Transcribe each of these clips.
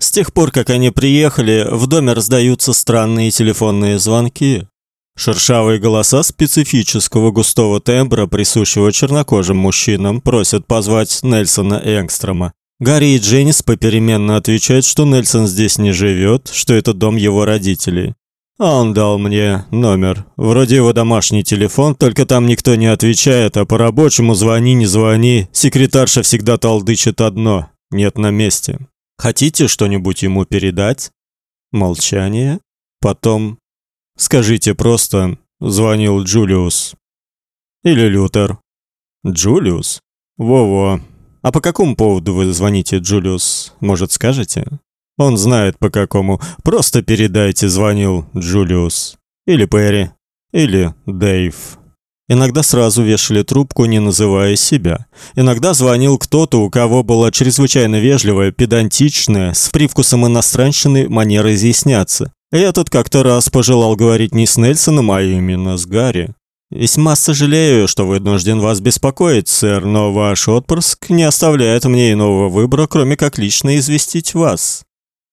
С тех пор, как они приехали, в доме раздаются странные телефонные звонки. Шершавые голоса специфического густого тембра, присущего чернокожим мужчинам, просят позвать Нельсона Энгстрома. Гарри и Дженнис попеременно отвечают, что Нельсон здесь не живет, что это дом его родителей. А он дал мне номер. Вроде его домашний телефон, только там никто не отвечает, а по рабочему звони, не звони, секретарша всегда толдычит одно: нет на месте. Хотите что-нибудь ему передать? Молчание. Потом скажите просто: звонил Джулиус. Или Лютер. Джулиус. Во-во. А по какому поводу вы звоните, Джулиус? Может, скажете? Он знает по какому. Просто передайте, звонил Джулиус. Или Перри. Или Дэйв. Иногда сразу вешали трубку, не называя себя. Иногда звонил кто-то, у кого была чрезвычайно вежливая, педантичная, с привкусом иностранщины манера изъясняться. Этот как-то раз пожелал говорить не с Нельсоном, а именно с Гарри. Весьма сожалею, что вынужден вас беспокоить, сэр, но ваш отпрыск не оставляет мне иного выбора, кроме как лично известить вас.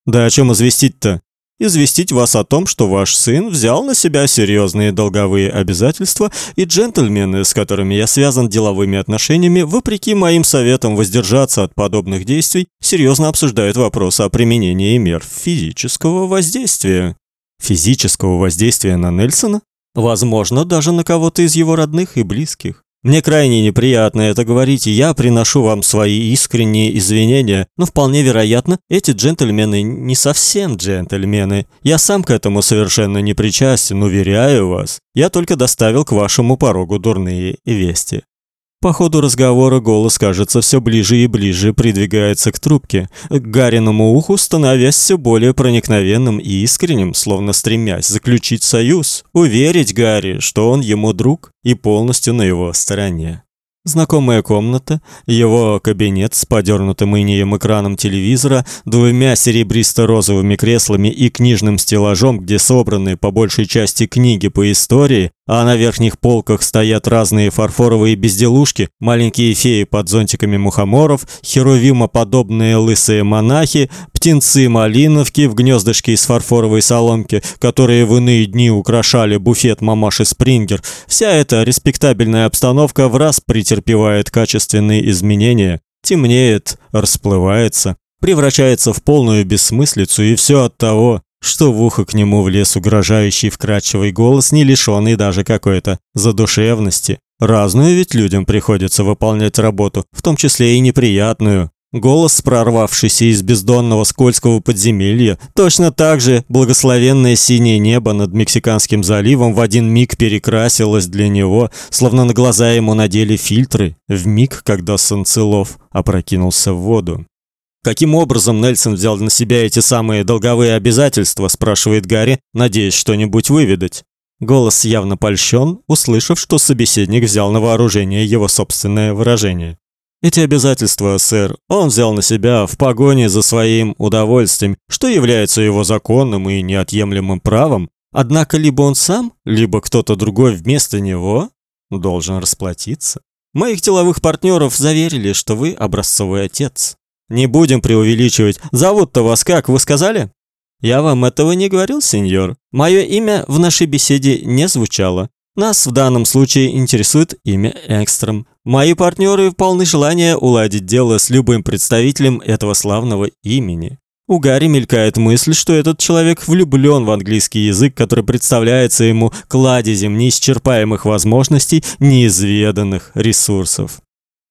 Да о чем известить-то? Известить вас о том, что ваш сын взял на себя серьезные долговые обязательства, и джентльмены, с которыми я связан деловыми отношениями, вопреки моим советам воздержаться от подобных действий, серьезно обсуждают вопрос о применении мер физического воздействия. Физического воздействия на Нельсона? Возможно, даже на кого-то из его родных и близких. Мне крайне неприятно это говорить, и я приношу вам свои искренние извинения, но вполне вероятно, эти джентльмены не совсем джентльмены. Я сам к этому совершенно не причастен, уверяю вас. Я только доставил к вашему порогу дурные вести. По ходу разговора голос, кажется, все ближе и ближе придвигается к трубке, к Гариному уху становясь все более проникновенным и искренним, словно стремясь заключить союз, уверить Гарри, что он ему друг и полностью на его стороне. Знакомая комната, его кабинет с подернутым инеем экраном телевизора, двумя серебристо-розовыми креслами и книжным стеллажом, где собраны по большей части книги по истории, а на верхних полках стоят разные фарфоровые безделушки, маленькие феи под зонтиками мухоморов, херувимоподобные лысые монахи, птенцы-малиновки в гнездышке из фарфоровой соломки, которые в иные дни украшали буфет мамаши Спрингер. Вся эта респектабельная обстановка в раз претерпевает качественные изменения, темнеет, расплывается, превращается в полную бессмыслицу, и все от того, что в ухо к нему влез угрожающий вкрадчивый голос, не лишенный даже какой-то задушевности. Разную ведь людям приходится выполнять работу, в том числе и неприятную. Голос, прорвавшийся из бездонного скользкого подземелья, точно так же благословенное синее небо над Мексиканским заливом в один миг перекрасилось для него, словно на глаза ему надели фильтры, в миг, когда Санцелов опрокинулся в воду. Каким образом Нельсон взял на себя эти самые долговые обязательства, спрашивает Гарри, надеясь что-нибудь выведать. Голос явно польщен, услышав, что собеседник взял на вооружение его собственное выражение. Эти обязательства, сэр, он взял на себя в погоне за своим удовольствием, что является его законным и неотъемлемым правом. Однако либо он сам, либо кто-то другой вместо него должен расплатиться. Моих деловых партнеров заверили, что вы образцовый отец. Не будем преувеличивать. Зовут-то вас как, вы сказали? Я вам этого не говорил, сеньор. Мое имя в нашей беседе не звучало. Нас в данном случае интересует имя Экстрем. Мои партнеры полны желания уладить дело с любым представителем этого славного имени. У Гарри мелькает мысль, что этот человек влюблен в английский язык, который представляется ему кладезем неисчерпаемых возможностей, неизведанных ресурсов.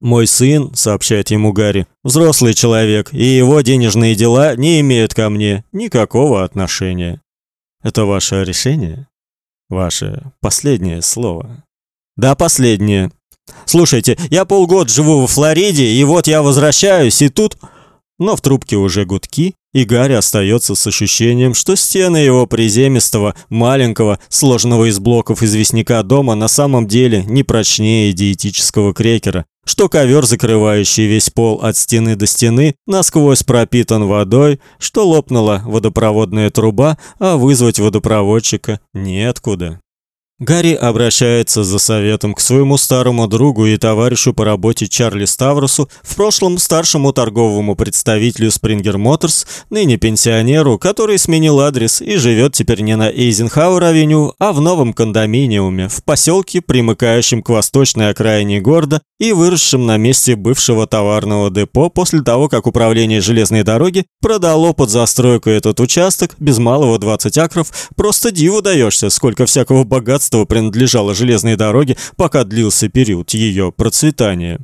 Мой сын, сообщает ему Гарри, взрослый человек, и его денежные дела не имеют ко мне никакого отношения. Это ваше решение? Ваше последнее слово. Да, последнее. Слушайте, я полгода живу во Флориде, и вот я возвращаюсь, и тут но в трубке уже гудки, и Гарри остается с ощущением, что стены его приземистого, маленького, сложенного из блоков известняка дома на самом деле не прочнее диетического крекера, что ковер, закрывающий весь пол от стены до стены, насквозь пропитан водой, что лопнула водопроводная труба, а вызвать водопроводчика неоткуда. Гарри обращается за советом к своему старому другу и товарищу по работе Чарли Ставросу, в прошлом старшему торговому представителю Springer Motors, ныне пенсионеру, который сменил адрес и живет теперь не на Эйзенхауэр-авеню, а в новом кондоминиуме в поселке, примыкающем к восточной окраине города и выросшем на месте бывшего товарного депо после того, как управление железной дороги продало под застройку этот участок без малого 20 акров. Просто диву даешься, сколько всякого богатства богатство принадлежало железной дороге, пока длился период ее процветания.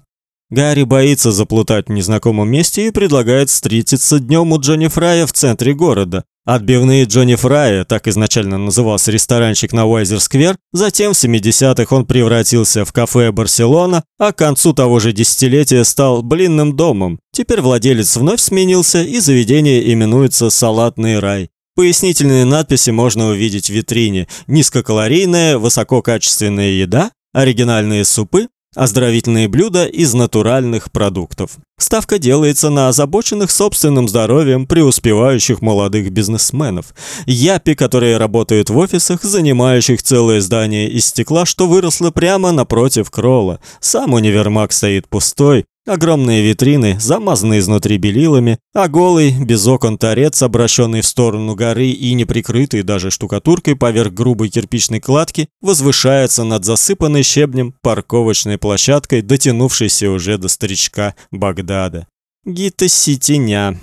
Гарри боится заплутать в незнакомом месте и предлагает встретиться днем у Джонни Фрая в центре города. Отбивные Джонни Фрая, так изначально назывался ресторанчик на Уайзер-сквер, затем в 70-х он превратился в кафе «Барселона», а к концу того же десятилетия стал блинным домом. Теперь владелец вновь сменился, и заведение именуется «Салатный рай». Пояснительные надписи можно увидеть в витрине. Низкокалорийная, высококачественная еда, оригинальные супы, оздоровительные блюда из натуральных продуктов. Ставка делается на озабоченных собственным здоровьем преуспевающих молодых бизнесменов. Япи, которые работают в офисах, занимающих целое здание из стекла, что выросло прямо напротив Кролла. Сам универмаг стоит пустой, Огромные витрины, замазанные изнутри белилами, а голый, без окон торец, обращенный в сторону горы и не прикрытый даже штукатуркой поверх грубой кирпичной кладки, возвышается над засыпанной щебнем парковочной площадкой, дотянувшейся уже до старичка Багдада. Гита-Ситиня.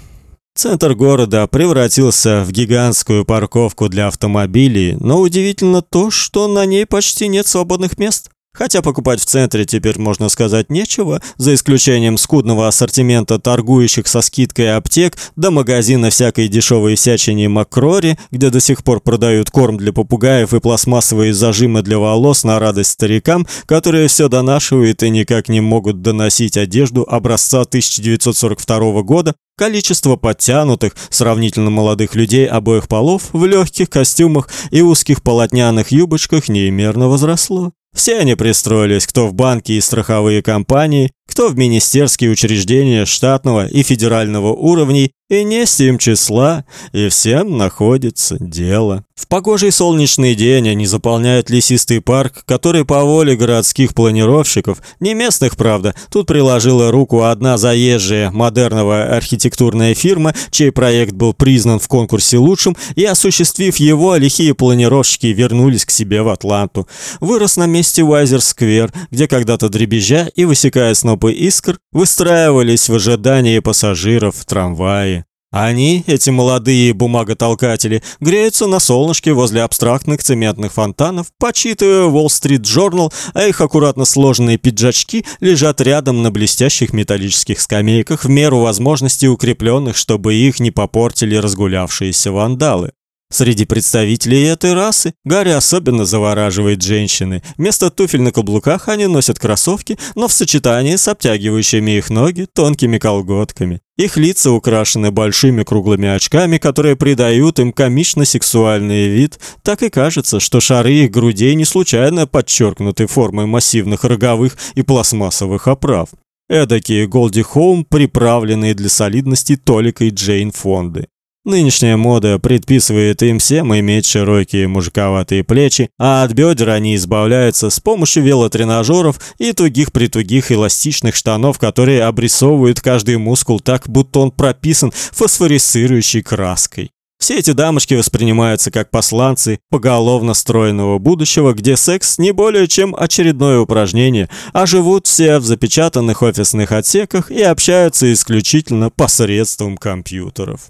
Центр города превратился в гигантскую парковку для автомобилей, но удивительно то, что на ней почти нет свободных мест. Хотя покупать в центре теперь можно сказать нечего, за исключением скудного ассортимента торгующих со скидкой аптек до магазина всякой дешевой всячине Макрори, где до сих пор продают корм для попугаев и пластмассовые зажимы для волос на радость старикам, которые все донашивают и никак не могут доносить одежду образца 1942 года, Количество подтянутых, сравнительно молодых людей обоих полов в легких костюмах и узких полотняных юбочках неимерно возросло. Все они пристроились, кто в банки и страховые компании, кто в министерские учреждения штатного и федерального уровней, и не с тем числа, и всем находится дело. В погожий солнечный день они заполняют лесистый парк, который по воле городских планировщиков, не местных, правда, тут приложила руку одна заезжая модерновая архитектурная фирма, чей проект был признан в конкурсе лучшим, и осуществив его, лихие планировщики вернулись к себе в Атланту. Вырос на месте Уайзер-сквер, где когда-то дребезжа и высекая снопы искр выстраивались в ожидании пассажиров в трамвае. Они, эти молодые бумаготолкатели, греются на солнышке возле абстрактных цементных фонтанов, почитывая Wall Street Journal, а их аккуратно сложенные пиджачки лежат рядом на блестящих металлических скамейках в меру возможностей укрепленных, чтобы их не попортили разгулявшиеся вандалы. Среди представителей этой расы Гарри особенно завораживает женщины. Вместо туфель на каблуках они носят кроссовки, но в сочетании с обтягивающими их ноги тонкими колготками. Их лица украшены большими круглыми очками, которые придают им комично-сексуальный вид. Так и кажется, что шары их грудей не случайно подчеркнуты формой массивных роговых и пластмассовых оправ. Эдакие Голди Хоум, приправленные для солидности толикой Джейн Фонды. Нынешняя мода предписывает им всем иметь широкие мужиковатые плечи, а от бедер они избавляются с помощью велотренажеров и тугих-притугих эластичных штанов, которые обрисовывают каждый мускул так, будто он прописан фосфорисцирующей краской. Все эти дамочки воспринимаются как посланцы поголовно стройного будущего, где секс не более чем очередное упражнение, а живут все в запечатанных офисных отсеках и общаются исключительно посредством компьютеров.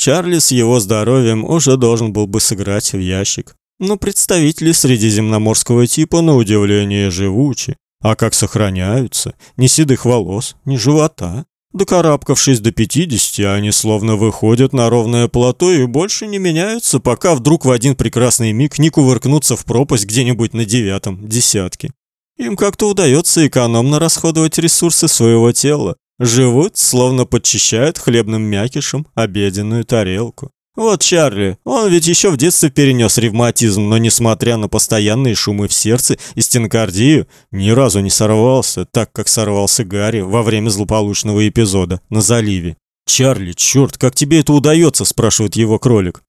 Чарли с его здоровьем уже должен был бы сыграть в ящик. Но представители средиземноморского типа на удивление живучи. А как сохраняются? Ни седых волос, ни живота. Докарабкавшись до 50, они словно выходят на ровное плато и больше не меняются, пока вдруг в один прекрасный миг не кувыркнутся в пропасть где-нибудь на девятом, десятке. Им как-то удается экономно расходовать ресурсы своего тела, Живут, словно подчищают хлебным мякишем обеденную тарелку. Вот Чарли, он ведь еще в детстве перенес ревматизм, но несмотря на постоянные шумы в сердце и стенокардию, ни разу не сорвался, так как сорвался Гарри во время злополучного эпизода на заливе. «Чарли, черт, как тебе это удается?» – спрашивает его кролик.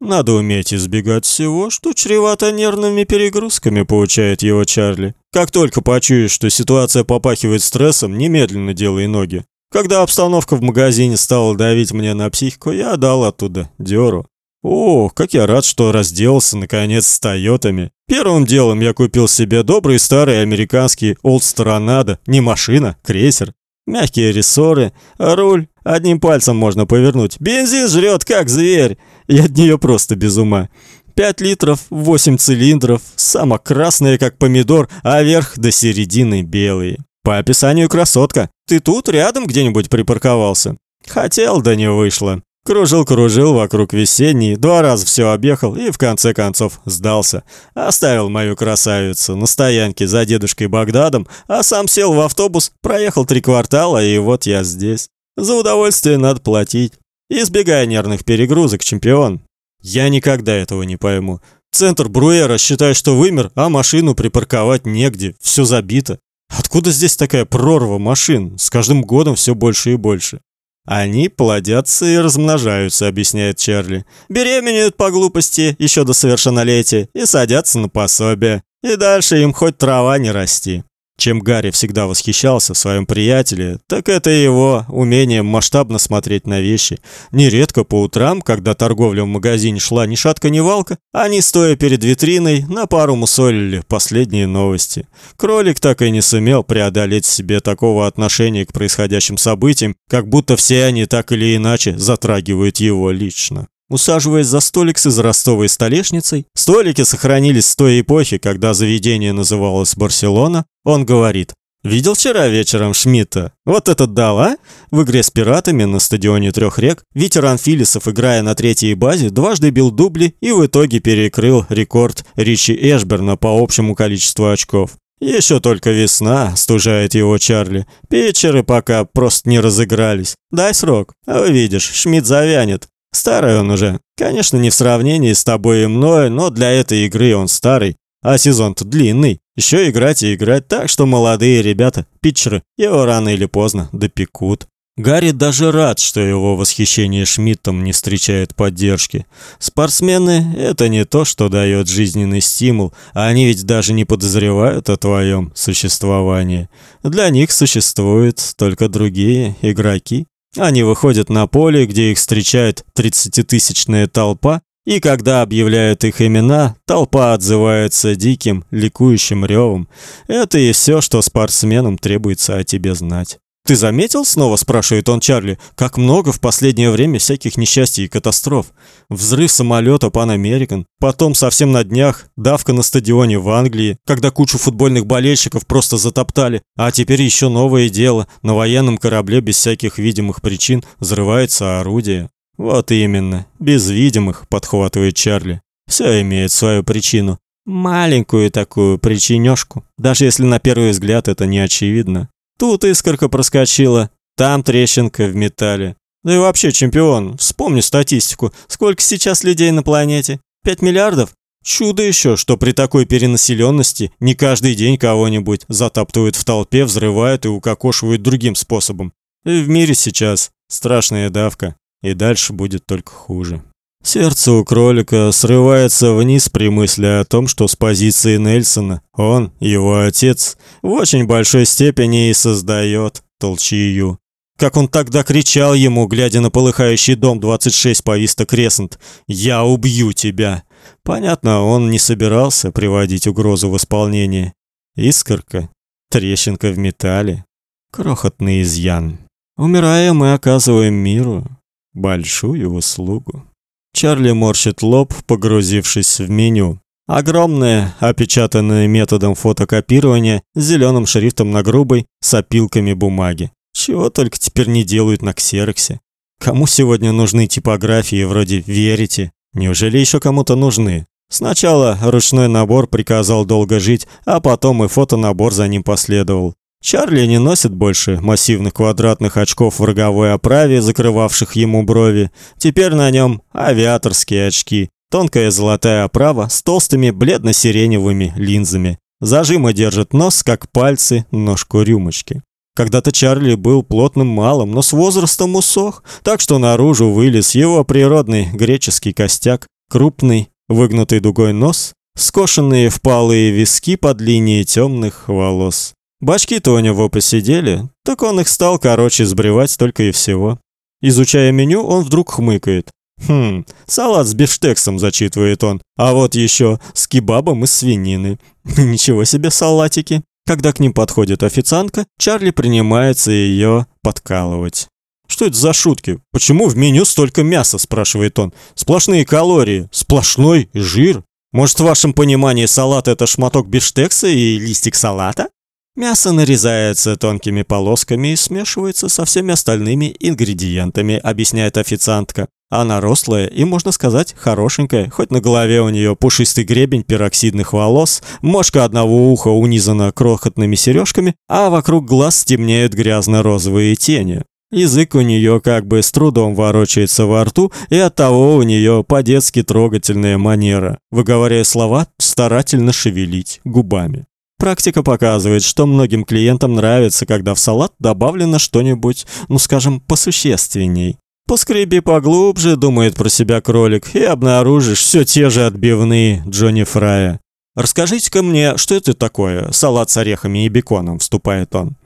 Надо уметь избегать всего, что чревато нервными перегрузками, получает его Чарли. Как только почуешь, что ситуация попахивает стрессом, немедленно делай ноги. Когда обстановка в магазине стала давить мне на психику, я дал оттуда дёру. О, как я рад, что разделался наконец с Тойотами. Первым делом я купил себе добрый старый американский Old Storonado, не машина, крейсер. Мягкие рессоры, руль одним пальцем можно повернуть. Бензин жрет как зверь. Я от нее просто без ума. Пять литров, восемь цилиндров, сама красная как помидор, а верх до середины белые. По описанию красотка. Ты тут рядом где-нибудь припарковался? Хотел, да не вышло. Кружил-кружил вокруг весенней, два раза все объехал и в конце концов сдался. Оставил мою красавицу на стоянке за дедушкой Багдадом, а сам сел в автобус, проехал три квартала и вот я здесь. За удовольствие надо платить. Избегай нервных перегрузок, чемпион. Я никогда этого не пойму. Центр Бруэра считает, что вымер, а машину припарковать негде, все забито. Откуда здесь такая прорва машин? С каждым годом все больше и больше. Они плодятся и размножаются, объясняет Чарли. Беременеют по глупости еще до совершеннолетия и садятся на пособие. И дальше им хоть трава не расти. Чем Гарри всегда восхищался в своем приятеле, так это его умение масштабно смотреть на вещи. Нередко по утрам, когда торговля в магазине шла ни шатка ни валка, они, стоя перед витриной, на пару мусолили последние новости. Кролик так и не сумел преодолеть в себе такого отношения к происходящим событиям, как будто все они так или иначе затрагивают его лично. Усаживаясь за столик с израстовой столешницей, столики сохранились с той эпохи, когда заведение называлось Барселона, он говорит: "Видел вчера вечером Шмидта? Вот этот дал, а? В игре с пиратами на стадионе Трех рек ветеран Филисов, играя на третьей базе, дважды бил дубли и в итоге перекрыл рекорд Ричи Эшберна по общему количеству очков. Еще только весна, стужает его Чарли. Питчеры пока просто не разыгрались. Дай срок, а увидишь, Шмидт завянет. Старый он уже. Конечно, не в сравнении с тобой и мной, но для этой игры он старый. А сезон-то длинный. Еще играть и играть, так что молодые ребята, питчеры, его рано или поздно допекут. Гарри даже рад, что его восхищение Шмидтом не встречает поддержки. Спортсмены – это не то, что дает жизненный стимул, а они ведь даже не подозревают о твоем существовании. Для них существуют только другие игроки. Они выходят на поле, где их встречает тридцатитысячная толпа, и когда объявляют их имена, толпа отзывается диким, ликующим ревом. Это и все, что спортсменам требуется о тебе знать. «Ты заметил?» – снова спрашивает он Чарли. «Как много в последнее время всяких несчастий и катастроф. Взрыв самолета Pan American, потом совсем на днях давка на стадионе в Англии, когда кучу футбольных болельщиков просто затоптали, а теперь еще новое дело. На военном корабле без всяких видимых причин взрывается орудие». «Вот именно, без видимых», – подхватывает Чарли. «Все имеет свою причину. Маленькую такую причинёшку, даже если на первый взгляд это не очевидно. Тут искорка проскочила, там трещинка в металле. Да и вообще, чемпион, вспомни статистику. Сколько сейчас людей на планете? 5 миллиардов? Чудо еще, что при такой перенаселенности не каждый день кого-нибудь затаптывают в толпе, взрывают и укокошивают другим способом. И в мире сейчас страшная давка, и дальше будет только хуже. Сердце у кролика срывается вниз при мысли о том, что с позиции Нельсона он, его отец, в очень большой степени и создает толчию. Как он тогда кричал ему, глядя на полыхающий дом 26 по Виста Кресент: "Я убью тебя". Понятно, он не собирался приводить угрозу в исполнение. Искорка, трещинка в металле, крохотный изъян. Умирая, мы оказываем миру большую услугу. Чарли морщит лоб, погрузившись в меню. Огромное, опечатанное методом фотокопирования, зеленым шрифтом на грубой, с опилками бумаги. Чего только теперь не делают на ксероксе. Кому сегодня нужны типографии вроде «Верите»? Неужели еще кому-то нужны? Сначала ручной набор приказал долго жить, а потом и фотонабор за ним последовал. Чарли не носит больше массивных квадратных очков в роговой оправе, закрывавших ему брови. Теперь на нем авиаторские очки, тонкая золотая оправа с толстыми бледно-сиреневыми линзами. Зажимы держит нос, как пальцы, ножку рюмочки. Когда-то Чарли был плотным малым, но с возрастом усох, так что наружу вылез его природный греческий костяк. Крупный, выгнутый дугой нос, скошенные впалые виски под линией темных волос. Бачки-то у него посидели, так он их стал короче сбривать только и всего. Изучая меню, он вдруг хмыкает. Хм, салат с бифштексом, зачитывает он. А вот еще с кебабом из свинины. Ничего себе салатики. Когда к ним подходит официантка, Чарли принимается ее подкалывать. Что это за шутки? Почему в меню столько мяса, спрашивает он. Сплошные калории, сплошной жир. Может, в вашем понимании салат это шматок бифштекса и листик салата? Мясо нарезается тонкими полосками и смешивается со всеми остальными ингредиентами, объясняет официантка. Она рослая и, можно сказать, хорошенькая, хоть на голове у нее пушистый гребень пероксидных волос, мошка одного уха унизана крохотными сережками, а вокруг глаз темнеют грязно-розовые тени. Язык у нее как бы с трудом ворочается во рту, и оттого у нее по-детски трогательная манера, выговаривая слова, старательно шевелить губами. Практика показывает, что многим клиентам нравится, когда в салат добавлено что-нибудь, ну скажем, посущественней. Поскреби поглубже, думает про себя кролик, и обнаружишь все те же отбивные Джонни Фрая. Расскажите-ка мне, что это такое? Салат с орехами и беконом, вступает он.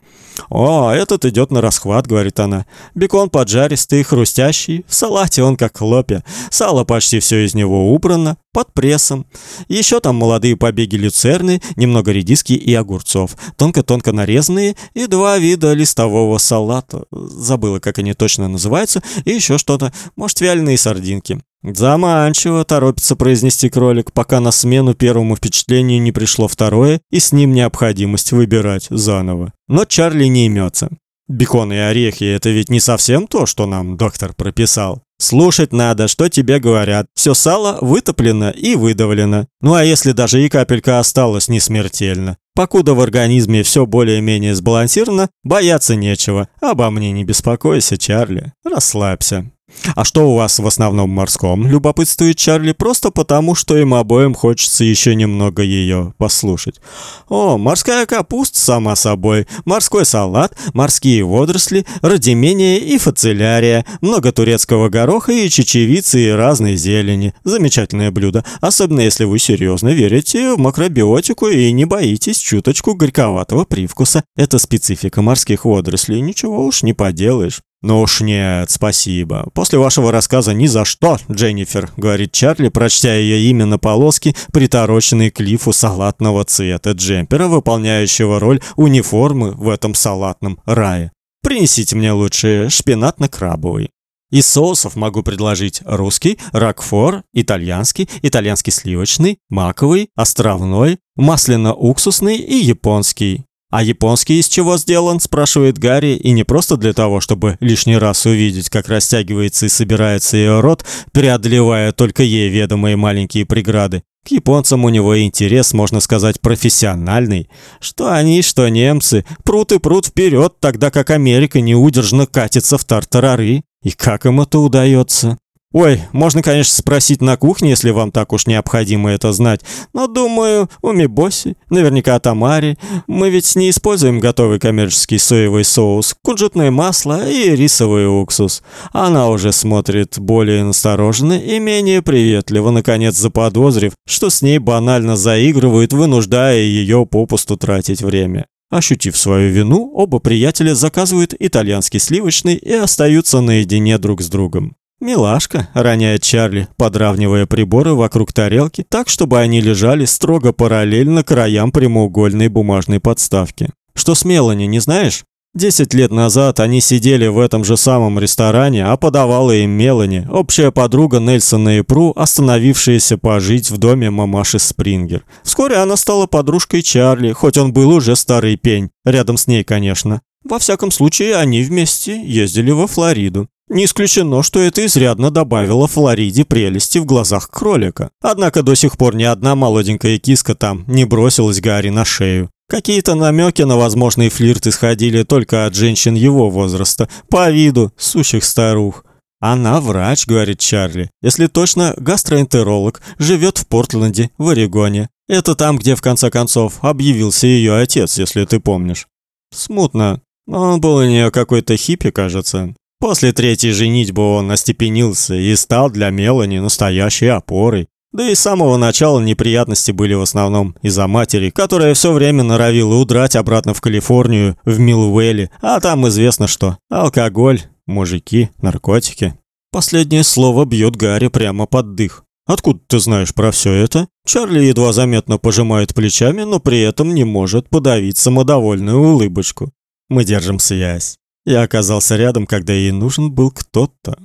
«О, этот идет на расхват», — говорит она. «Бекон поджаристый, хрустящий, в салате он как хлопья, сало почти все из него убрано, под прессом. Еще там молодые побеги люцерны, немного редиски и огурцов, тонко-тонко нарезанные, и два вида листового салата. Забыла, как они точно называются, и еще что-то, может, вяленые сардинки. Заманчиво торопится произнести кролик, пока на смену первому впечатлению не пришло второе, и с ним необходимость выбирать заново. Но Чарли не имется. Бекон и орехи это ведь не совсем то, что нам доктор прописал. Слушать надо, что тебе говорят. Все сало вытоплено и выдавлено. Ну а если даже и капелька осталась не смертельно. Покуда в организме все более-менее сбалансировано, бояться нечего. Обо мне не беспокойся, Чарли. Расслабься. А что у вас в основном морском? Любопытствует Чарли просто потому, что им обоим хочется еще немного ее послушать. О, морская капуста сама собой, морской салат, морские водоросли, радимения и фацелярия, много турецкого гороха и чечевицы и разной зелени. Замечательное блюдо, особенно если вы серьезно верите в макробиотику и не боитесь чуточку горьковатого привкуса. Это специфика морских водорослей, ничего уж не поделаешь. «Ну уж нет, спасибо. После вашего рассказа ни за что, Дженнифер», — говорит Чарли, прочтя ее имя на полоске, притороченной к лифу салатного цвета джемпера, выполняющего роль униформы в этом салатном рае. «Принесите мне лучше шпинатно-крабовый». Из соусов могу предложить русский, ракфор, итальянский, итальянский сливочный, маковый, островной, масляно-уксусный и японский. «А японский из чего сделан?» – спрашивает Гарри, и не просто для того, чтобы лишний раз увидеть, как растягивается и собирается ее рот, преодолевая только ей ведомые маленькие преграды. К японцам у него интерес, можно сказать, профессиональный. Что они, что немцы, прут и прут вперед, тогда как Америка неудержно катится в тартарары. И как им это удается? Ой, можно, конечно, спросить на кухне, если вам так уж необходимо это знать. Но, думаю, у Мибоси, наверняка Тамари, мы ведь не используем готовый коммерческий соевый соус, кунжутное масло и рисовый уксус. Она уже смотрит более настороженно и менее приветливо, наконец заподозрив, что с ней банально заигрывают, вынуждая ее попусту тратить время. Ощутив свою вину, оба приятеля заказывают итальянский сливочный и остаются наедине друг с другом. «Милашка», — роняет Чарли, подравнивая приборы вокруг тарелки так, чтобы они лежали строго параллельно краям прямоугольной бумажной подставки. «Что с Мелани, не знаешь?» Десять лет назад они сидели в этом же самом ресторане, а подавала им Мелани, общая подруга Нельсона и Пру, остановившаяся пожить в доме мамаши Спрингер. Вскоре она стала подружкой Чарли, хоть он был уже старый пень, рядом с ней, конечно. Во всяком случае, они вместе ездили во Флориду. Не исключено, что это изрядно добавило Флориде прелести в глазах кролика. Однако до сих пор ни одна молоденькая киска там не бросилась Гарри на шею. Какие-то намеки на возможный флирт исходили только от женщин его возраста, по виду сущих старух. Она врач, говорит Чарли. Если точно, гастроэнтеролог, живет в Портленде, в Орегоне. Это там, где в конце концов объявился ее отец, если ты помнишь. Смутно. Он был у нее какой-то хиппи, кажется. После третьей женитьбы он остепенился и стал для Мелани настоящей опорой. Да и с самого начала неприятности были в основном из-за матери, которая все время норовила удрать обратно в Калифорнию, в Милуэлли, а там известно что. Алкоголь, мужики, наркотики. Последнее слово бьет Гарри прямо под дых. Откуда ты знаешь про все это? Чарли едва заметно пожимает плечами, но при этом не может подавить самодовольную улыбочку. Мы держим связь. Я оказался рядом, когда ей нужен был кто-то,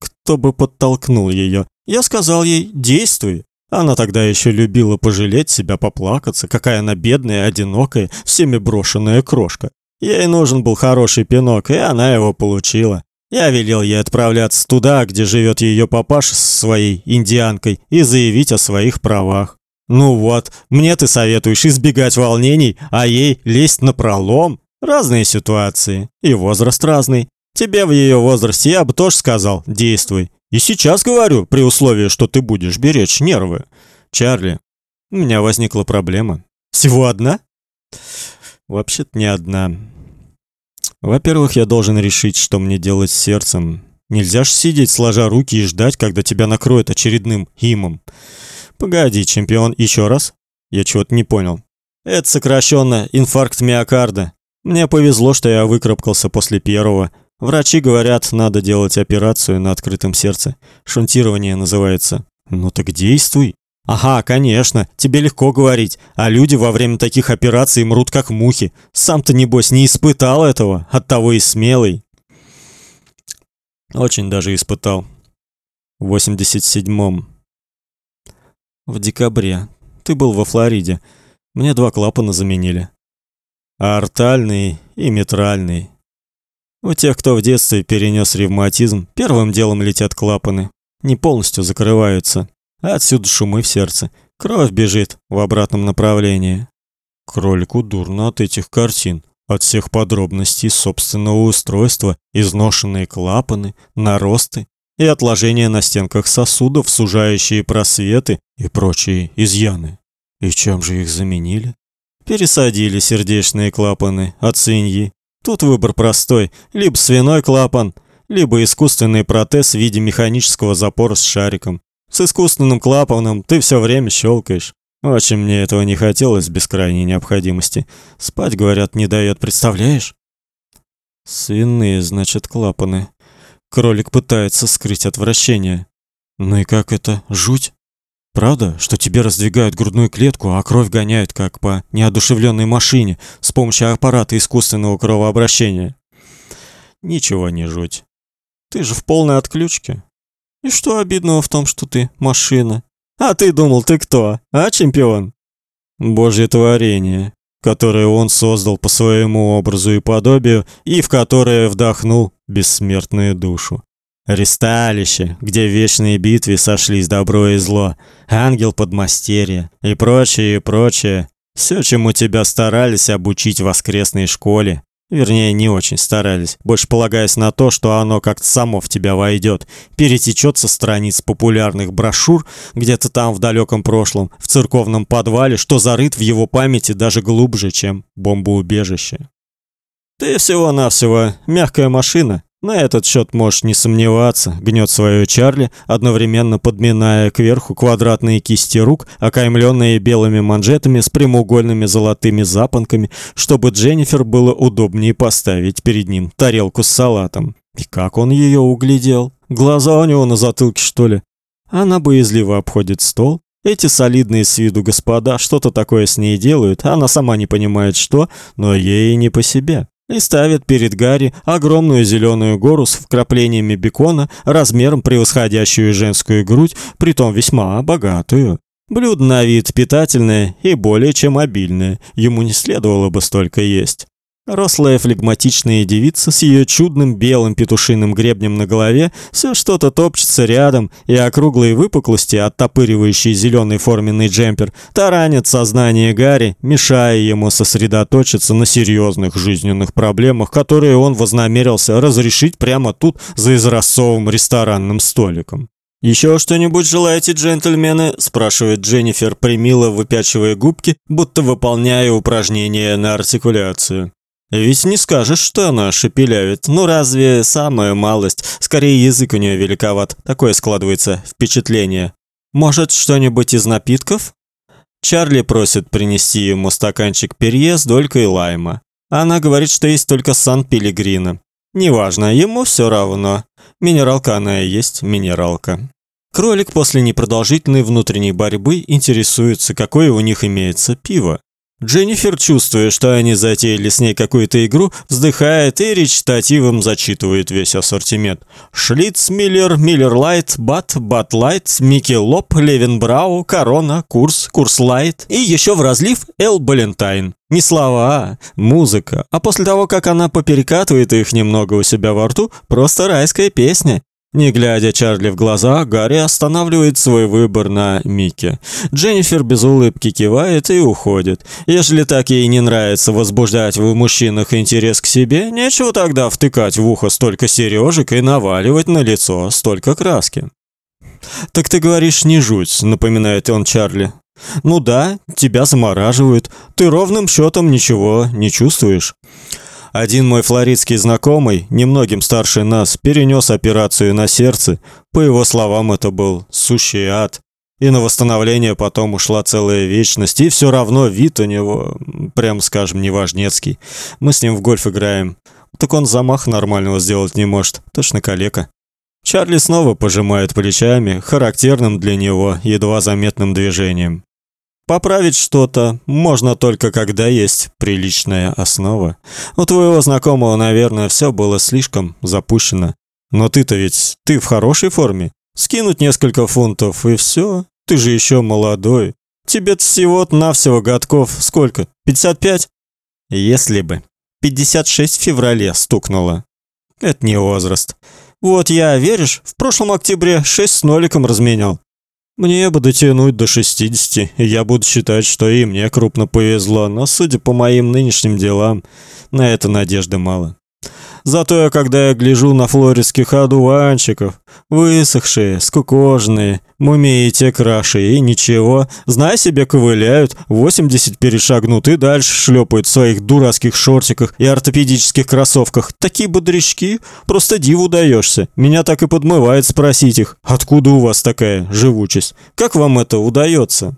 кто бы подтолкнул ее. Я сказал ей: "Действуй". Она тогда еще любила пожалеть себя, поплакаться, какая она бедная, одинокая, всеми брошенная крошка. Ей нужен был хороший пинок, и она его получила. Я велел ей отправляться туда, где живет ее папаша со своей индианкой, и заявить о своих правах. Ну вот, мне ты советуешь избегать волнений, а ей лезть на пролом. Разные ситуации, и возраст разный. Тебе в ее возрасте я бы тоже сказал: "Действуй". И сейчас говорю, при условии, что ты будешь беречь нервы. Чарли, у меня возникла проблема. Всего одна? Вообще-то не одна. Во-первых, я должен решить, что мне делать с сердцем. Нельзя ж сидеть сложа руки и ждать, когда тебя накроет очередным имом. Погоди, чемпион, еще раз? Я чего-то не понял. Это сокращенно инфаркт миокарда. Мне повезло, что я выкарабкался после первого. Врачи говорят, надо делать операцию на открытом сердце. Шунтирование называется. Ну так действуй. Ага, конечно, тебе легко говорить, а люди во время таких операций мрут как мухи. Сам-то небось не испытал этого, оттого и смелый. Очень даже испытал. В 87-м. В декабре. Ты был во Флориде. Мне два клапана заменили. Артальный и митральный. У тех, кто в детстве перенес ревматизм, первым делом летят клапаны. Не полностью закрываются. Отсюда шумы в сердце. Кровь бежит в обратном направлении. Кролику дурно от этих картин, от всех подробностей собственного устройства, изношенные клапаны, наросты и отложения на стенках сосудов, сужающие просветы и прочие изъяны. И чем же их заменили? Пересадили сердечные клапаны от свиньи. Тут выбор простой: либо свиной клапан, либо искусственный протез в виде механического запора с шариком. С искусственным клапаном ты все время щелкаешь. Очень мне этого не хотелось без крайней необходимости. Спать, говорят, не дает, представляешь? Свиные, значит, клапаны. Кролик пытается скрыть отвращение. Ну и как это? Жуть. Правда, что тебе раздвигают грудную клетку, а кровь гоняют как по неодушевленной машине с помощью аппарата искусственного кровообращения? Ничего не жуть. Ты же в полной отключке. И что обидного в том, что ты машина? А ты думал, ты кто? А, чемпион? Божье творение, которое он создал по своему образу и подобию и в которое вдохнул бессмертную душу. Ристалище, где в вечной битве сошлись добро и зло, ангел подмастерье и прочее, и прочее. Все, чему тебя старались обучить в воскресной школе, Вернее, не очень старались, больше полагаясь на то, что оно как-то само в тебя войдет, перетечет со страниц популярных брошюр где-то там в далеком прошлом, в церковном подвале, что зарыт в его памяти даже глубже, чем бомбоубежище. Ты всего-навсего мягкая машина, на этот счет можешь не сомневаться, гнет свое Чарли, одновременно подминая кверху квадратные кисти рук, окаймленные белыми манжетами с прямоугольными золотыми запонками, чтобы Дженнифер было удобнее поставить перед ним тарелку с салатом. И как он ее углядел? Глаза у него на затылке, что ли? Она боязливо обходит стол. Эти солидные с виду господа что-то такое с ней делают, она сама не понимает что, но ей не по себе и ставит перед Гарри огромную зеленую гору с вкраплениями бекона, размером превосходящую женскую грудь, притом весьма богатую. Блюдо на вид питательное и более чем обильное, ему не следовало бы столько есть. Рослая флегматичная девица с ее чудным белым петушиным гребнем на голове все что-то топчется рядом, и округлые выпуклости, оттопыривающие зеленый форменный джемпер, таранят сознание Гарри, мешая ему сосредоточиться на серьезных жизненных проблемах, которые он вознамерился разрешить прямо тут за изразцовым ресторанным столиком. «Еще что-нибудь желаете, джентльмены?» – спрашивает Дженнифер, примило выпячивая губки, будто выполняя упражнение на артикуляцию. Ведь не скажешь, что она шепелявит. Ну разве самая малость? Скорее язык у нее великоват. Такое складывается впечатление. Может, что-нибудь из напитков? Чарли просит принести ему стаканчик перье с долькой лайма. Она говорит, что есть только Сан-Пелегрино. Неважно, ему все равно. Минералка она и есть минералка. Кролик после непродолжительной внутренней борьбы интересуется, какое у них имеется пиво. Дженнифер, чувствуя, что они затеяли с ней какую-то игру, вздыхает и речитативом зачитывает весь ассортимент. Шлиц, Миллер, Миллер Лайт, Бад, Бад Лайт, Микелоб, Левенбрау, Корона, Курс, Курс Лайт и еще в разлив Эль Балентайн. Не слова, а музыка. А после того, как она поперекатывает их немного у себя во рту, просто райская песня. Не глядя Чарли в глаза, Гарри останавливает свой выбор на Микке. Дженнифер без улыбки кивает и уходит. Если так ей не нравится возбуждать в мужчинах интерес к себе, нечего тогда втыкать в ухо столько сережек и наваливать на лицо столько краски. Так ты говоришь, не жуть, напоминает он Чарли. Ну да, тебя замораживают. Ты ровным счетом ничего не чувствуешь. Один мой флоридский знакомый, немногим старше нас, перенес операцию на сердце. По его словам, это был сущий ад. И на восстановление потом ушла целая вечность, и все равно вид у него, прям скажем, неважнецкий. Мы с ним в гольф играем. Так он замах нормального сделать не может, точно калека. Чарли снова пожимает плечами, характерным для него едва заметным движением. Поправить что-то можно только когда есть приличная основа. У твоего знакомого, наверное, все было слишком запущено. Но ты-то ведь ты в хорошей форме. Скинуть несколько фунтов и все. Ты же еще молодой. Тебе всего-то навсего годков сколько? 55? Если бы. 56 в феврале стукнуло. Это не возраст. Вот я, веришь, в прошлом октябре 6 с ноликом разменял. Мне бы дотянуть до 60, и я буду считать, что и мне крупно повезло, но судя по моим нынешним делам, на это надежды мало. Зато я, когда я гляжу на флоридских одуванчиков, высохшие, скукоженные, мумии те краши, и ничего, знай себе, ковыляют, 80 перешагнут и дальше шлепают в своих дурацких шортиках и ортопедических кроссовках. Такие бодрячки, просто диву даешься. Меня так и подмывает спросить их, откуда у вас такая живучесть? Как вам это удается?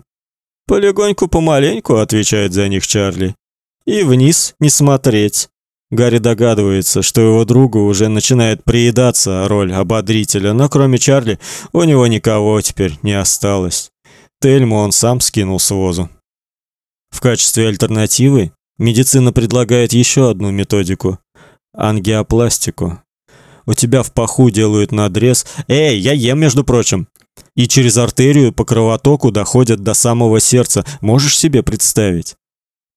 Полегоньку помаленьку, отвечает за них Чарли. И вниз не смотреть. Гарри догадывается, что его другу уже начинает приедаться роль ободрителя, но кроме Чарли у него никого теперь не осталось. Тельму он сам скинул с возу. В качестве альтернативы медицина предлагает еще одну методику ангиопластику. У тебя в паху делают надрез. Эй, я ем, между прочим. И через артерию по кровотоку доходят до самого сердца. Можешь себе представить?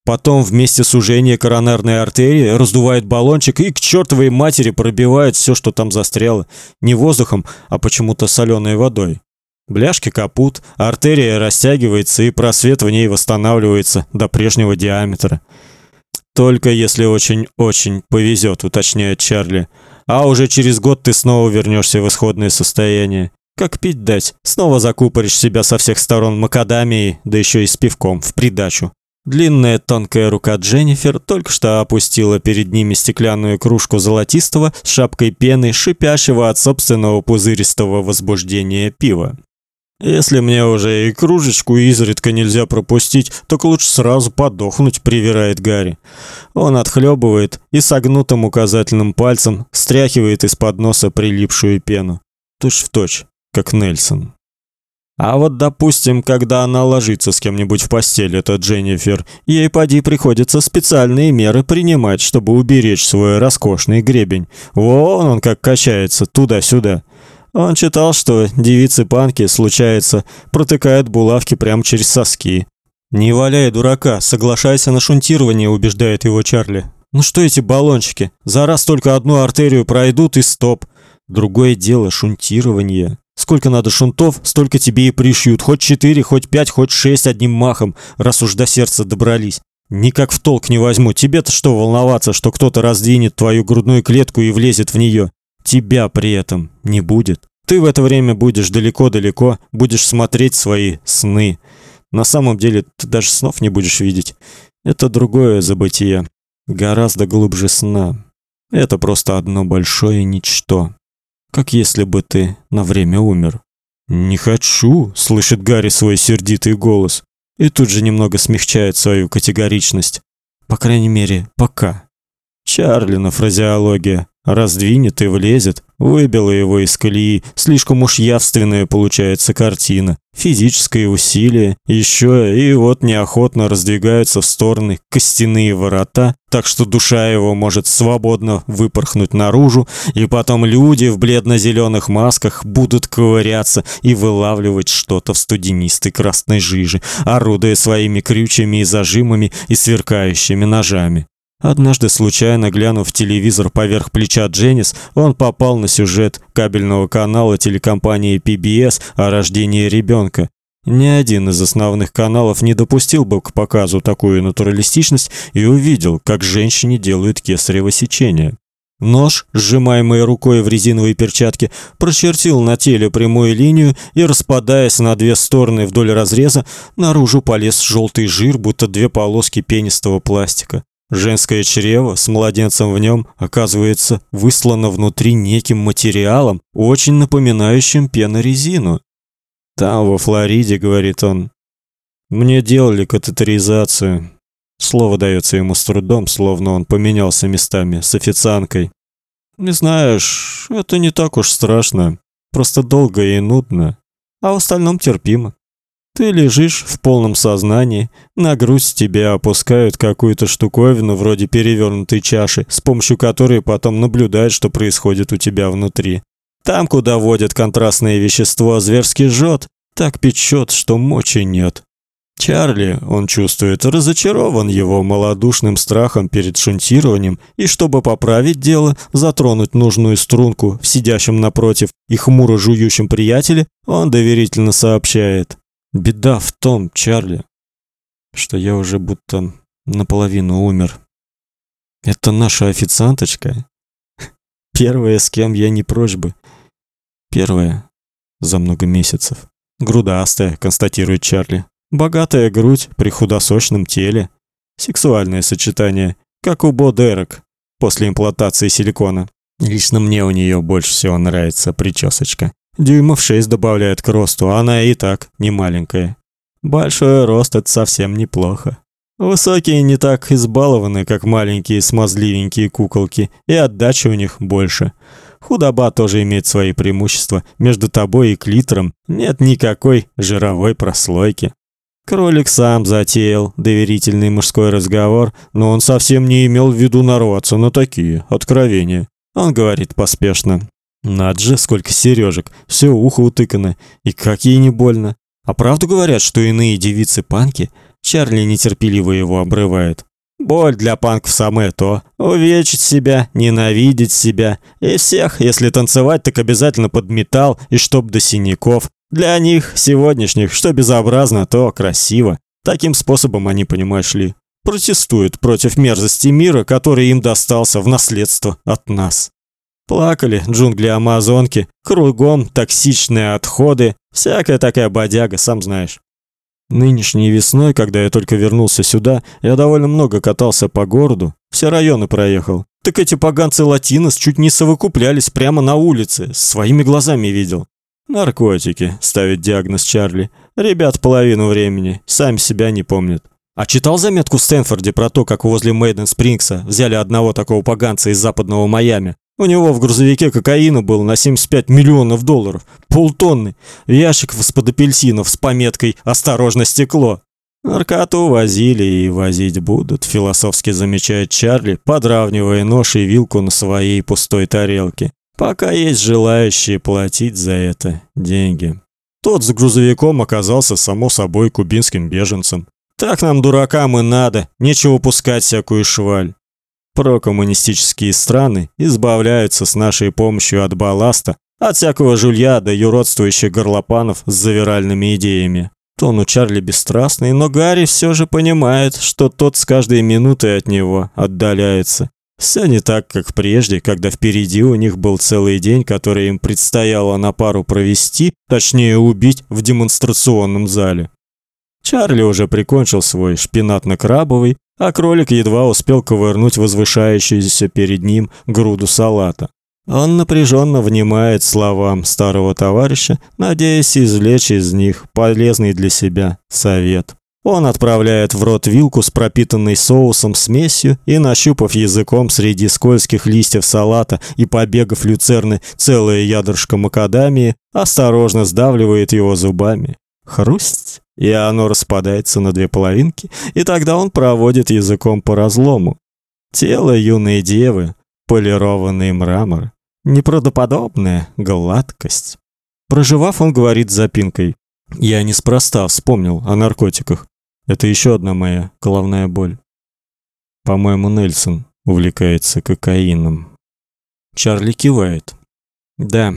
Потом вместе сужения коронарной артерии раздувает баллончик и к чертовой матери пробивает все, что там застряло. Не воздухом, а почему-то соленой водой. Бляшки капут, артерия растягивается и просвет в ней восстанавливается до прежнего диаметра. Только если очень-очень повезет, уточняет Чарли. А уже через год ты снова вернешься в исходное состояние. Как пить дать? Снова закупоришь себя со всех сторон макадамией, да еще и с пивком в придачу. Длинная тонкая рука Дженнифер только что опустила перед ними стеклянную кружку золотистого с шапкой пены, шипящего от собственного пузыристого возбуждения пива. Если мне уже и кружечку изредка нельзя пропустить, так лучше сразу подохнуть, привирает Гарри. Он отхлебывает и согнутым указательным пальцем стряхивает из-под носа прилипшую пену. Точь в точь, как Нельсон. А вот, допустим, когда она ложится с кем-нибудь в постель, эта Дженнифер, ей поди приходится специальные меры принимать, чтобы уберечь свой роскошный гребень. Вон он как качается туда-сюда. Он читал, что девицы-панки, случается, протыкают булавки прямо через соски. «Не валяй дурака, соглашайся на шунтирование», убеждает его Чарли. «Ну что эти баллончики? За раз только одну артерию пройдут и стоп. Другое дело шунтирование. Сколько надо шунтов, столько тебе и пришьют. Хоть четыре, хоть пять, хоть шесть одним махом, раз уж до сердца добрались. Никак в толк не возьму. Тебе-то что волноваться, что кто-то раздвинет твою грудную клетку и влезет в нее? Тебя при этом не будет. Ты в это время будешь далеко-далеко, будешь смотреть свои сны. На самом деле ты даже снов не будешь видеть. Это другое забытие. гораздо глубже сна. Это просто одно большое ничто. Как если бы ты на время умер. Не хочу, слышит Гарри свой сердитый голос и тут же немного смягчает свою категоричность. По крайней мере, пока. Чарлина фразеология. Раздвинет и влезет, выбила его из колеи. Слишком уж явственная получается картина. Физическое усилие, еще и вот неохотно раздвигаются в стороны костяные ворота, так что душа его может свободно выпорхнуть наружу, и потом люди в бледно зеленых масках будут ковыряться и вылавливать что-то в студенистой красной жиже, орудуя своими крючьями и зажимами и сверкающими ножами. Однажды случайно глянув в телевизор поверх плеча Дженнис, он попал на сюжет кабельного канала телекомпании PBS о рождении ребенка. Ни один из основных каналов не допустил бы к показу такую натуралистичность и увидел, как женщине делают кесарево сечение. Нож, сжимаемый рукой в резиновой перчатке, прочертил на теле прямую линию и, распадаясь на две стороны вдоль разреза, наружу полез желтый жир, будто две полоски пенистого пластика. Женское чрево с младенцем в нем, оказывается, выслано внутри неким материалом, очень напоминающим пенорезину. Там, во Флориде, говорит он, мне делали катетеризацию. Слово дается ему с трудом, словно он поменялся местами с официанткой. Не знаешь, это не так уж страшно, просто долго и нудно, а в остальном терпимо. Ты лежишь в полном сознании, на грудь тебя опускают какую-то штуковину вроде перевернутой чаши, с помощью которой потом наблюдают, что происходит у тебя внутри. Там, куда вводят контрастное вещество, зверски жжет, так печет, что мочи нет. Чарли, он чувствует, разочарован его малодушным страхом перед шунтированием, и чтобы поправить дело, затронуть нужную струнку в сидящем напротив и хмуро жующем приятеле, он доверительно сообщает: Беда в том, Чарли, что я уже будто наполовину умер. Это наша официанточка. Первая, с кем я не прочь бы. Первая за много месяцев. Грудастая, констатирует Чарли. Богатая грудь при худосочном теле. Сексуальное сочетание, как у Бо Дерек после имплантации силикона. Лично мне у нее больше всего нравится причесочка. Дюймов шесть добавляет к росту, она и так не маленькая. Большой рост это совсем неплохо. Высокие не так избалованы, как маленькие смазливенькие куколки, и отдача у них больше. Худоба тоже имеет свои преимущества. Между тобой и клитором нет никакой жировой прослойки. Кролик сам затеял доверительный мужской разговор, но он совсем не имел в виду нарваться на такие откровения. Он говорит поспешно: над же, сколько сережек, все ухо утыкано, и как ей не больно. А правду говорят, что иные девицы-панки, Чарли нетерпеливо его обрывает. Боль для панков самое то. Увечить себя, ненавидеть себя. И всех, если танцевать, так обязательно под металл и чтоб до синяков. Для них, сегодняшних, что безобразно, то красиво. Таким способом они, понимаешь ли, протестуют против мерзости мира, который им достался в наследство от нас. Плакали джунгли Амазонки, кругом токсичные отходы, всякая такая бодяга, сам знаешь. Нынешней весной, когда я только вернулся сюда, я довольно много катался по городу, все районы проехал. Так эти поганцы латинос чуть не совокуплялись прямо на улице, своими глазами видел. Наркотики, ставит диагноз Чарли. Ребят половину времени, сами себя не помнят. А читал заметку в Стэнфорде про то, как возле Мейден Спрингса взяли одного такого поганца из западного Майами? У него в грузовике кокаина было на 75 миллионов долларов, полтонны, ящиков из-под апельсинов с пометкой «Осторожно, стекло». Наркоту возили и возить будут, философски замечает Чарли, подравнивая нож и вилку на своей пустой тарелке. Пока есть желающие платить за это деньги. Тот с грузовиком оказался само собой кубинским беженцем. Так нам дуракам и надо, нечего пускать всякую шваль прокоммунистические страны избавляются с нашей помощью от балласта, от всякого жулья до юродствующих горлопанов с завиральными идеями. Тон у Чарли бесстрастный, но Гарри все же понимает, что тот с каждой минутой от него отдаляется. Все не так, как прежде, когда впереди у них был целый день, который им предстояло на пару провести, точнее убить в демонстрационном зале. Чарли уже прикончил свой шпинатно-крабовый, а кролик едва успел ковырнуть возвышающуюся перед ним груду салата. Он напряженно внимает словам старого товарища, надеясь извлечь из них полезный для себя совет. Он отправляет в рот вилку с пропитанной соусом смесью и, нащупав языком среди скользких листьев салата и побегов люцерны целое ядрышко макадамии, осторожно сдавливает его зубами. Хрусть, и оно распадается на две половинки, и тогда он проводит языком по разлому. Тело юной девы, полированный мрамор, неправдоподобная гладкость. Проживав, он говорит запинкой: "Я неспроста вспомнил о наркотиках. Это еще одна моя головная боль. По-моему, Нельсон увлекается кокаином. Чарли кивает. Да,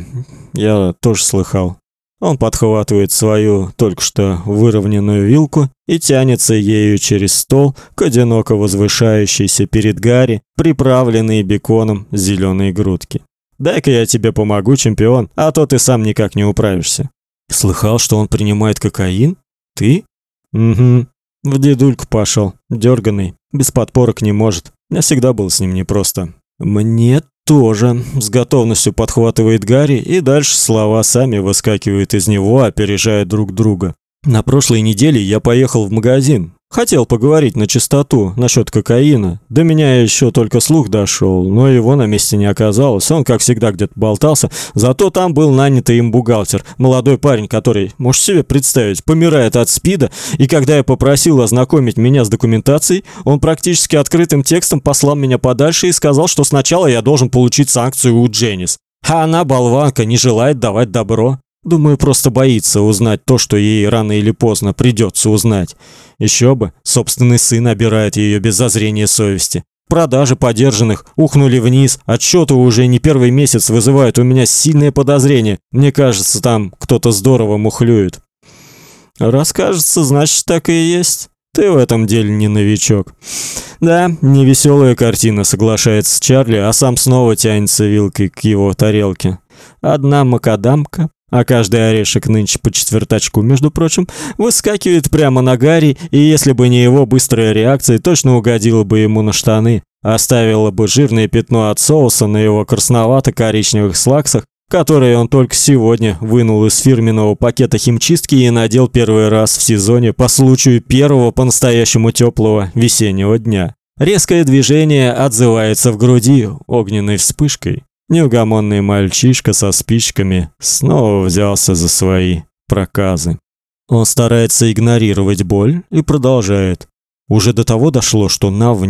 я тоже слыхал. Он подхватывает свою только что выровненную вилку и тянется ею через стол к одиноко возвышающейся перед Гарри, приправленной беконом зеленой грудки. Дай-ка я тебе помогу, чемпион, а то ты сам никак не управишься. Слыхал, что он принимает кокаин? Ты? Угу. В дедульку пошел, дерганый, без подпорок не может. Я всегда был с ним непросто. Мне тоже, с готовностью подхватывает Гарри, и дальше слова сами выскакивают из него, опережая друг друга. На прошлой неделе я поехал в магазин. Хотел поговорить на чистоту насчет кокаина. До меня еще только слух дошел, но его на месте не оказалось. Он, как всегда, где-то болтался. Зато там был нанятый им бухгалтер, молодой парень, который, можешь себе представить, помирает от СПИДа. И когда я попросил ознакомить меня с документацией, он практически открытым текстом послал меня подальше и сказал, что сначала я должен получить санкцию у Дженнис. А она, болванка, не желает давать добро. Думаю, просто боится узнать то, что ей рано или поздно придется узнать. Еще бы, собственный сын обирает ее без зазрения совести. Продажи подержанных ухнули вниз, отчеты уже не первый месяц вызывают у меня сильное подозрение. Мне кажется, там кто-то здорово мухлюет. Расскажется, значит, так и есть. Ты в этом деле не новичок. Да, невеселая картина, соглашается Чарли, а сам снова тянется вилкой к его тарелке. Одна макадамка, а каждый орешек нынче по четвертачку, между прочим, выскакивает прямо на Гарри, и если бы не его быстрая реакция, точно угодила бы ему на штаны, оставила бы жирное пятно от соуса на его красновато-коричневых слаксах, которые он только сегодня вынул из фирменного пакета химчистки и надел первый раз в сезоне по случаю первого по-настоящему теплого весеннего дня. Резкое движение отзывается в груди огненной вспышкой. Неугомонный мальчишка со спичками снова взялся за свои проказы. Он старается игнорировать боль и продолжает. Уже до того дошло, что на в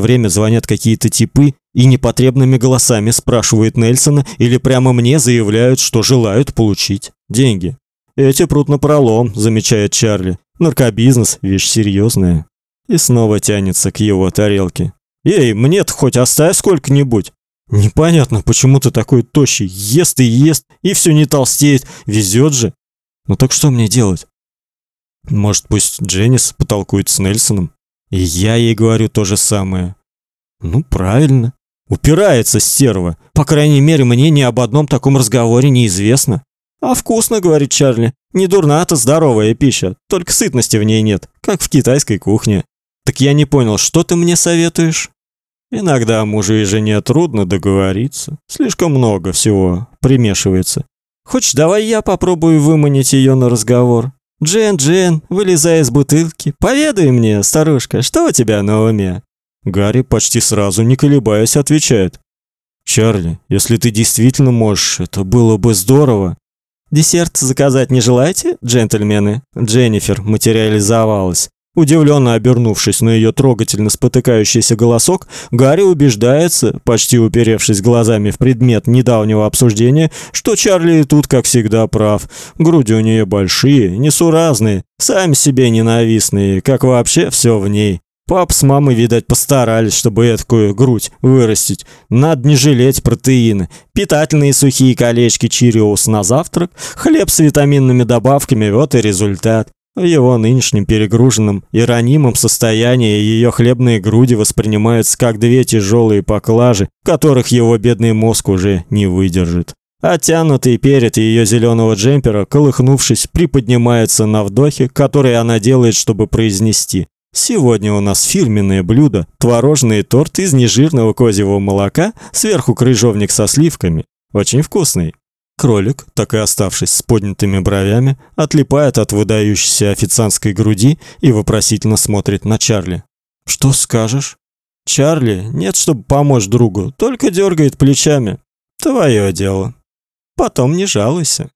время звонят какие-то типы и непотребными голосами спрашивают Нельсона или прямо мне заявляют, что желают получить деньги. Эти прут на пролом, замечает Чарли. Наркобизнес вещь серьезная. И снова тянется к его тарелке. Эй, мне-то хоть оставь сколько-нибудь. Непонятно, почему ты такой тощий, ест и ест, и все не толстеет, везет же. Ну так что мне делать? Может, пусть Дженнис потолкует с Нельсоном? И я ей говорю то же самое. Ну, правильно. Упирается стерва. По крайней мере, мне ни об одном таком разговоре неизвестно. А вкусно, говорит Чарли. Не дурна-то здоровая пища, только сытности в ней нет, как в китайской кухне. Так я не понял, что ты мне советуешь? Иногда мужу и жене трудно договориться. Слишком много всего примешивается. Хочешь, давай я попробую выманить ее на разговор? Джен, Джен, вылезай из бутылки. Поведай мне, старушка, что у тебя на уме? Гарри почти сразу, не колебаясь, отвечает: Чарли, если ты действительно можешь, это было бы здорово. Десерт заказать не желаете, джентльмены? Дженнифер материализовалась. Удивленно обернувшись на ее трогательно спотыкающийся голосок, Гарри убеждается, почти уперевшись глазами в предмет недавнего обсуждения, что Чарли тут, как всегда, прав. Груди у нее большие, несуразные, сами себе ненавистные, как вообще все в ней. Пап с мамой, видать, постарались, чтобы такую грудь вырастить. Надо не жалеть протеины. Питательные сухие колечки Чириус на завтрак, хлеб с витаминными добавками, вот и результат. В его нынешнем перегруженном и ранимом состоянии ее хлебные груди воспринимаются как две тяжелые поклажи, которых его бедный мозг уже не выдержит. Оттянутый перед ее зеленого джемпера, колыхнувшись, приподнимается на вдохе, который она делает, чтобы произнести Сегодня у нас фирменное блюдо творожный торт из нежирного козьего молока, сверху крыжовник со сливками. Очень вкусный. Кролик, так и оставшись с поднятыми бровями, отлипает от выдающейся официантской груди и вопросительно смотрит на Чарли. Что скажешь? Чарли нет, чтобы помочь другу, только дергает плечами. Твое дело. Потом не жалуйся.